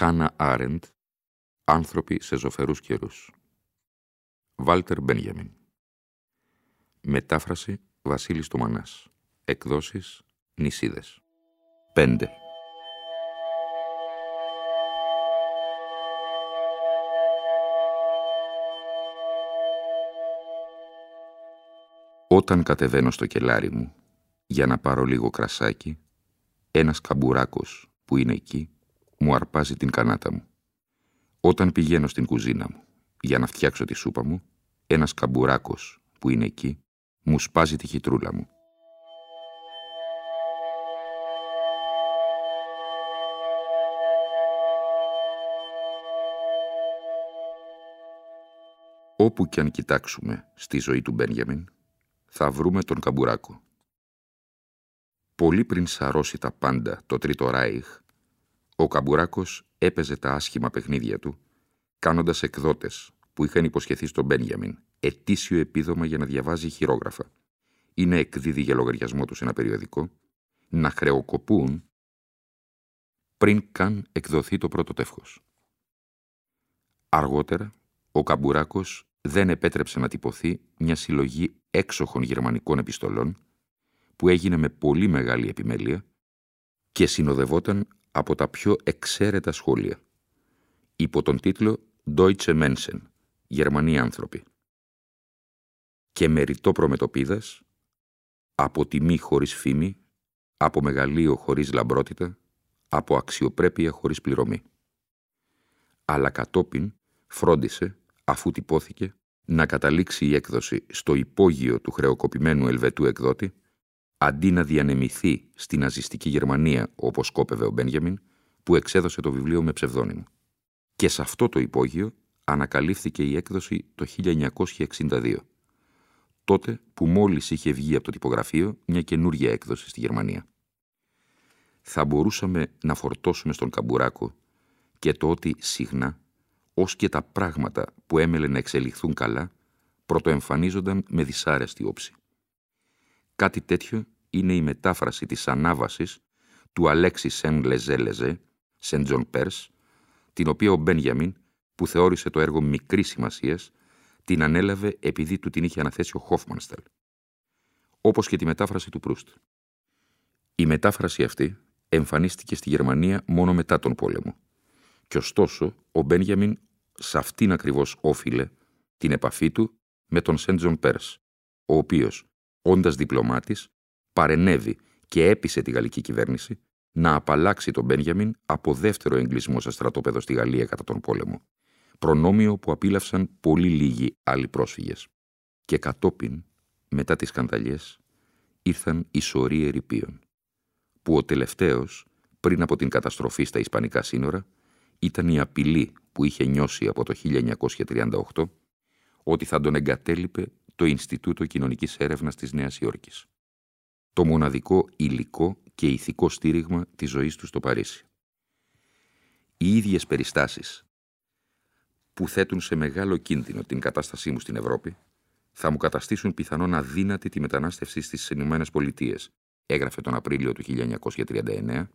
Χάνα Άρεντ, άνθρωποι σε ζωφερούς καιρούς. Βάλτερ Μπένιαμιν. Μετάφραση Βασίλης Τομανάς. Εκδόσεις Νησίδες. 5. Όταν κατεβαίνω στο κελάρι μου για να πάρω λίγο κρασάκι, ένας καμπουράκος που είναι εκεί μου αρπάζει την κανάτα μου. Όταν πηγαίνω στην κουζίνα μου για να φτιάξω τη σούπα μου, ένας καμπουράκος που είναι εκεί μου σπάζει τη χιτρούλα μου. Όπου κι αν κοιτάξουμε στη ζωή του Μπένιαμιν, θα βρούμε τον καμπουράκο. Πολύ πριν σαρώσει τα πάντα το Τρίτο Ράιχ, ο Καμπουράκος έπαιζε τα άσχημα παιχνίδια του, κάνοντας εκδότες που είχαν υποσχεθεί στον Μπένιαμιν ετήσιο επίδομα για να διαβάζει χειρόγραφα ή να εκδίδει για λογαριασμό του σε ένα περιοδικό, να χρεοκοπούν πριν καν εκδοθεί το πρώτο τεύχος. Αργότερα, ο Καμπουράκος δεν επέτρεψε να τυπωθεί μια συλλογή έξοχων γερμανικών επιστολών που έγινε με πολύ μεγάλη επιμέλεια και συνοδευόταν από τα πιο εξαίρετα σχόλια, υπό τον τίτλο «Deutsche Menschen», Γερμανοί άνθρωποι. Και με ρητό προμετωπίδας, από τιμή χωρίς φήμη, από μεγαλείο χωρίς λαμπρότητα, από αξιοπρέπεια χωρίς πληρωμή. Αλλά κατόπιν φρόντισε, αφού τυπώθηκε, να καταλήξει η έκδοση στο υπόγειο του χρεοκοπημένου Ελβετού εκδότη, αντί να διανεμηθεί στην ναζιστική Γερμανία όπως σκόπευε ο Μπένιαμιν, που εξέδωσε το βιβλίο με ψευδόνυμο. Και σε αυτό το υπόγειο ανακαλύφθηκε η έκδοση το 1962, τότε που μόλις είχε βγει από το τυπογραφείο μια καινούργια έκδοση στη Γερμανία. Θα μπορούσαμε να φορτώσουμε στον Καμπουράκο και το ότι συχνά, ως και τα πράγματα που έμελε να εξελιχθούν καλά, πρωτοεμφανίζονταν με δυσάρεστη όψη. Κάτι τέτοιο είναι η μετάφραση της ανάβασης του Αλέξη Σεν Λεζέ Λεζέ, Σεν Τζον Πέρς, την οποία ο Μπένιαμιν, που θεώρησε το έργο μικρής σημασίας, την ανέλαβε επειδή του την είχε αναθέσει ο Χόφμανσταλ. Όπως και τη μετάφραση του Προύστ. Η μετάφραση αυτή εμφανίστηκε στη Γερμανία μόνο μετά τον πόλεμο. Και ωστόσο, ο Μπένιαμιν σε αυτήν ακριβώς όφειλε την επαφή του με τον Σεν Τζον Πέρς, ο οποίος όντας διπλωμάτης, παρενέβη και έπεισε τη γαλλική κυβέρνηση να απαλλάξει τον Μπένιαμιν από δεύτερο εγκλισμό σε στρατόπεδο στη Γαλλία κατά τον πόλεμο, προνόμιο που απόλαυσαν πολύ λίγοι άλλοι πρόσφυγες. Και κατόπιν, μετά τις σκανδαλιές, ήρθαν οι σωροί ερηπείων, που ο τελευταίος, πριν από την καταστροφή στα Ισπανικά σύνορα, ήταν η απειλή που είχε νιώσει από το 1938 ότι θα τον εγκατέλειπε το Ινστιτούτο Κοινωνικής Έρευνας της Νέας Υόρκης. Το μοναδικό υλικό και ηθικό στήριγμα της ζωής τους στο Παρίσι. Οι ίδιες περιστάσεις που θέτουν σε μεγάλο κίνδυνο την κατάστασή μου στην Ευρώπη θα μου καταστήσουν πιθανόν αδύνατη τη μετανάστευση στις Ηνωμένες Πολιτείες, έγραφε τον Απρίλιο του 1939,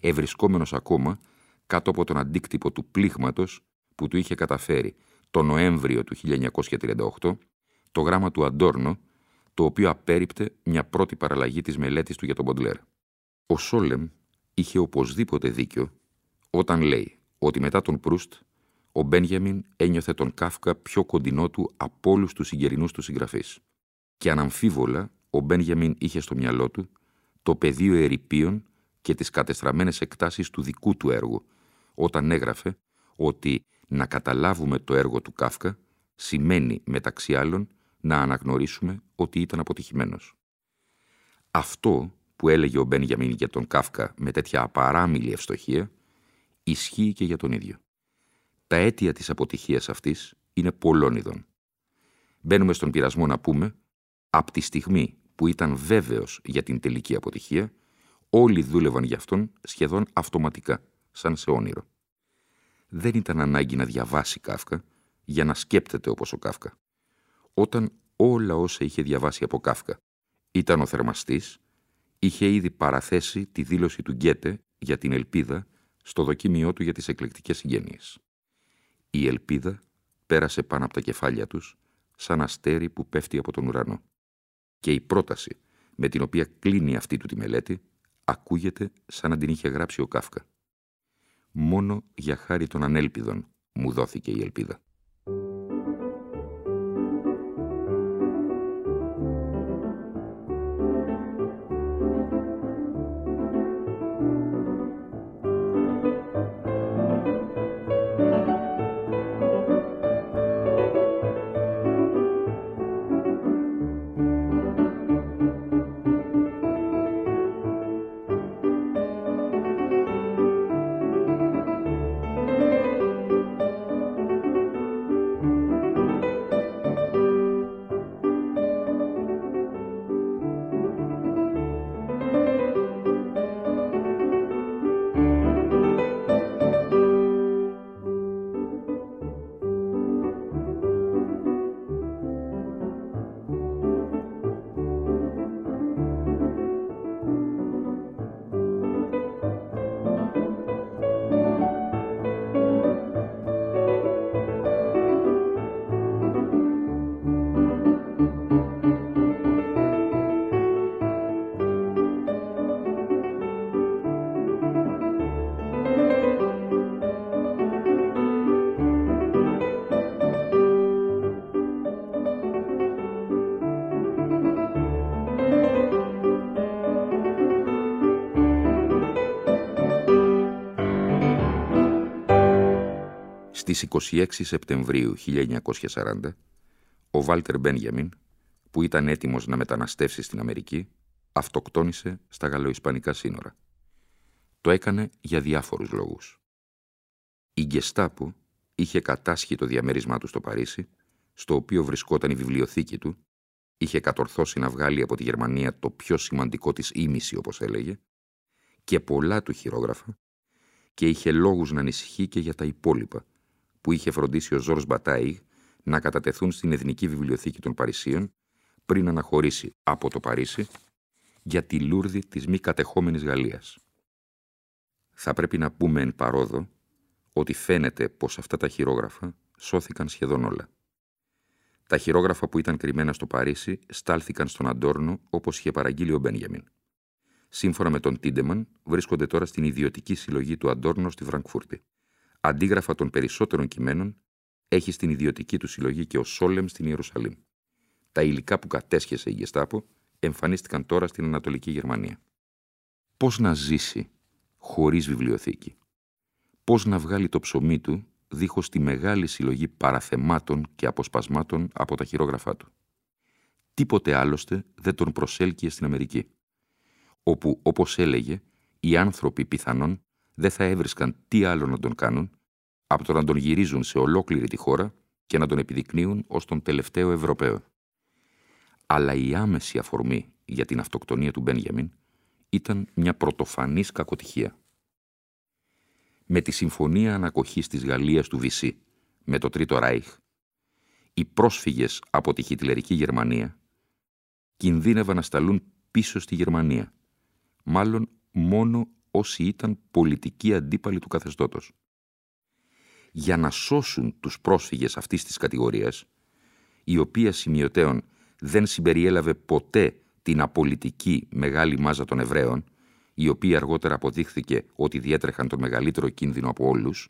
ευρισκόμενος ακόμα κάτω από τον αντίκτυπο του πλήγματος που του είχε καταφέρει το Νοέμβριο του 1938 το γράμμα του Αντόρνο, το οποίο απέριπτε μια πρώτη παραλλαγή της μελέτης του για τον Μποντλέρ. Ο Σόλεμ είχε οπωσδήποτε δίκιο όταν λέει ότι μετά τον Προύστ ο Μπένιαμιν ένιωθε τον Κάφκα πιο κοντινό του από όλους τους συγκερινού του συγγραφείς. Και αναμφίβολα, ο Μπένιαμιν είχε στο μυαλό του το πεδίο ερηπείων και τις κατεστραμμένες εκτάσεις του δικού του έργου, όταν έγραφε ότι να καταλάβουμε το έργο του Κάφκα σημαίνει μεταξύ άλλων να αναγνωρίσουμε ότι ήταν αποτυχημένος. Αυτό που έλεγε ο Μπένιαμιν για τον Κάφκα με τέτοια απαράμιλη ευστοχία ισχύει και για τον ίδιο. Τα αίτια της αποτυχίας αυτής είναι πολλών ειδών. Μπαίνουμε στον πειρασμό να πούμε, από τη στιγμή που ήταν βέβαιος για την τελική αποτυχία, όλοι δούλευαν για αυτόν σχεδόν αυτοματικά, σαν σε όνειρο. Δεν ήταν ανάγκη να διαβάσει Κάφκα για να σκέπτεται όπως ο Κάφκα. Όταν όλα όσα είχε διαβάσει από Κάφκα ήταν ο θερμαστής, είχε ήδη παραθέσει τη δήλωση του Γκέτε για την ελπίδα στο δοκίμιό του για τις εκλεκτικές συγγένειες. Η ελπίδα πέρασε πάνω από τα κεφάλια τους σαν αστέρι που πέφτει από τον ουρανό. Και η πρόταση με την οποία κλείνει αυτή του τη μελέτη ακούγεται σαν να την είχε γράψει ο Κάφκα. Μόνο για χάρη των ανέλπιδων μου δόθηκε η ελπίδα. Στις 26 Σεπτεμβρίου 1940, ο Βάλτερ Μπένιαμιν, που ήταν έτοιμος να μεταναστεύσει στην Αμερική, αυτοκτόνησε στα γαλλοϊσπανικά σύνορα. Το έκανε για διάφορους λόγους. Η Γκεστάπο είχε κατάσχει το διαμέρισμά του στο Παρίσι, στο οποίο βρισκόταν η βιβλιοθήκη του, είχε κατορθώσει να βγάλει από τη Γερμανία το πιο σημαντικό της ίμιση, όπως έλεγε, και πολλά του χειρόγραφα, και είχε λόγους να ανησυχεί και για τα υπόλοιπα, που είχε φροντίσει ο Ζόρς Μπατάιγ να κατατεθούν στην Εθνική Βιβλιοθήκη των Παρισίων πριν αναχωρήσει από το Παρίσι για τη λούρδη της μη κατεχόμενης Γαλλίας. Θα πρέπει να πούμε εν παρόδο ότι φαίνεται πως αυτά τα χειρόγραφα σώθηκαν σχεδόν όλα. Τα χειρόγραφα που ήταν κρυμμένα στο Παρίσι στάλθηκαν στον Αντόρνο όπως είχε παραγγείλει ο Μπένιαμιν. Σύμφωνα με τον Τίντεμαν, βρίσκονται τώρα στην ιδιωτική συλλογή του Αντόρνο στη Φραγκφούρτη αντίγραφα των περισσότερων κειμένων έχει στην ιδιωτική του συλλογή και ο Σόλεμ στην Ιερουσαλήμ. Τα υλικά που κατέσχεσε η Γεστάπο εμφανίστηκαν τώρα στην Ανατολική Γερμανία. Πώς να ζήσει χωρίς βιβλιοθήκη; Πώς να βγάλει το ψωμί του δίχως τη μεγάλη συλλογή παραθεμάτων και αποσπασμάτων από τα χειρόγραφά του; Τίποτε άλλωστε δεν τον προσέλκυε στην Αμερική, όπου, όπως έλεγε, οι άνθρωποι πιθανόν δεν θα έβρισκαν τι άλλο να τον κάνουν από το να τον γυρίζουν σε ολόκληρη τη χώρα και να τον επιδεικνύουν ως τον τελευταίο Ευρωπαίο. Αλλά η άμεση αφορμή για την αυτοκτονία του Μπένιαμιν ήταν μια πρωτοφανής κακοτυχία. Με τη συμφωνία ανακοχής της Γαλλίας του Βυσί με το Τρίτο Ράιχ, οι πρόσφυγες από τη χιτλερική Γερμανία κινδύνευαν να σταλούν πίσω στη Γερμανία, μάλλον μόνο όσοι ήταν πολιτικοί αντίπαλοι του καθεστώτος. Για να σώσουν τους πρόσφυγες αυτής της κατηγορίας, η οποία σημειωτέων δεν συμπεριέλαβε ποτέ την απολυτική μεγάλη μάζα των Εβραίων, η οποία αργότερα αποδείχθηκε ότι διέτρεχαν τον μεγαλύτερο κίνδυνο από όλους,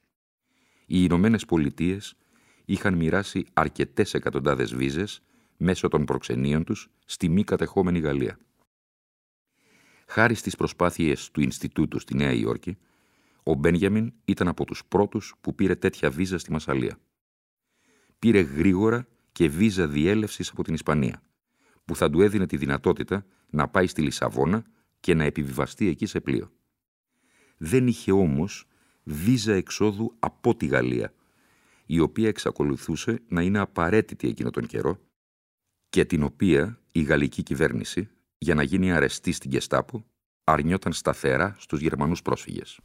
οι Ηνωμένες Πολιτείες είχαν μοιράσει αρκετές εκατοντάδες βίζες μέσω των προξενείων τους στη μη κατεχόμενη Γαλλία. Χάρη στις προσπάθειες του Ινστιτούτου στη Νέα Υόρκη, ο Μπένιαμιν ήταν από τους πρώτους που πήρε τέτοια βίζα στη Μασαλία. Πήρε γρήγορα και βίζα διέλευσης από την Ισπανία, που θα του έδινε τη δυνατότητα να πάει στη Λισαβόνα και να επιβιβαστεί εκεί σε πλοίο. Δεν είχε όμως βίζα εξόδου από τη Γαλλία, η οποία εξακολουθούσε να είναι απαραίτητη εκείνο τον καιρό και την οποία η γαλλική κυβέρνηση, για να γίνει αρεστή στην Κεστάπο, αρνιόταν σταθερά στους Γερμανούς πρόσφυγες.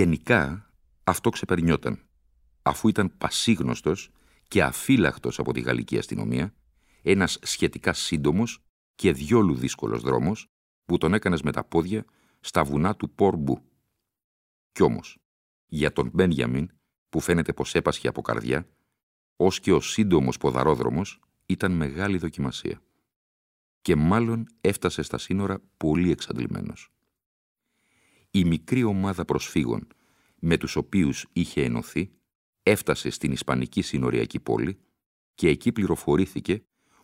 Γενικά αυτό ξεπερνιόταν, αφού ήταν πασίγνωστος και αφύλακτος από τη γαλλική αστυνομία, ένας σχετικά σύντομος και διόλου δύσκολος δρόμος που τον έκανες με τα πόδια στα βουνά του Πορμπού. Κι όμως, για τον Μπένιαμιν, που φαίνεται πως έπασχε από καρδιά, ως και ο σύντομος ποδαρόδρομος ήταν μεγάλη δοκιμασία. Και μάλλον έφτασε στα σύνορα πολύ εξαντλημένος η μικρή ομάδα προσφύγων με τους οποίους είχε ενωθεί έφτασε στην Ισπανική συνοριακή πόλη και εκεί πληροφορήθηκε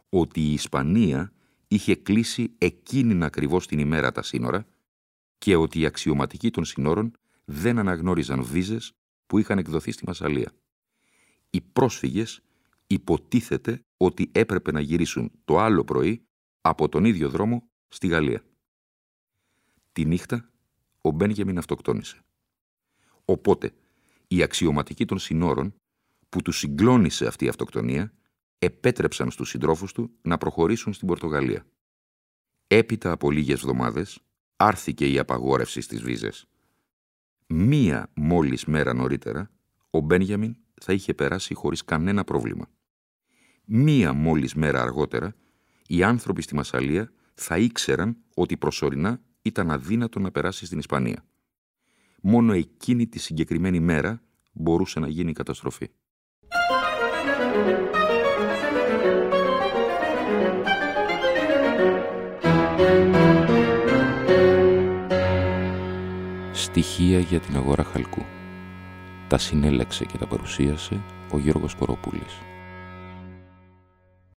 ότι η Ισπανία είχε κλείσει εκείνην ακριβώς την ημέρα τα σύνορα και ότι οι αξιωματικοί των σύνορων δεν αναγνώριζαν βίζες που είχαν εκδοθεί στη Μασαλία. Οι πρόσφυγες υποτίθεται ότι έπρεπε να γυρίσουν το άλλο πρωί από τον ίδιο δρόμο στη Γαλλία. Τη νύχτα ο Μπένγεμιν αυτοκτόνησε. Οπότε, οι αξιωματικοί των συνόρων, που τους συγκλώνησε αυτή η αυτοκτονία, επέτρεψαν στους συντρόφους του να προχωρήσουν στην Πορτογαλία. Έπειτα από λίγες εβδομάδες, άρθηκε η απαγόρευση στις βίζες. Μία μόλις μέρα νωρίτερα, ο Μπένιαμιν θα είχε περάσει χωρίς κανένα πρόβλημα. Μία μόλις μέρα αργότερα, οι άνθρωποι στη Μασαλία θα ήξεραν ότι προσωρινά ήταν αδύνατο να περάσεις στην Ισπανία. Μόνο εκείνη τη συγκεκριμένη μέρα μπορούσε να γίνει η καταστροφή. Στοιχεία για την αγορά χαλκού. Τα συνέλεξε και τα παρουσίασε ο Γιώργος Κοροπούλης.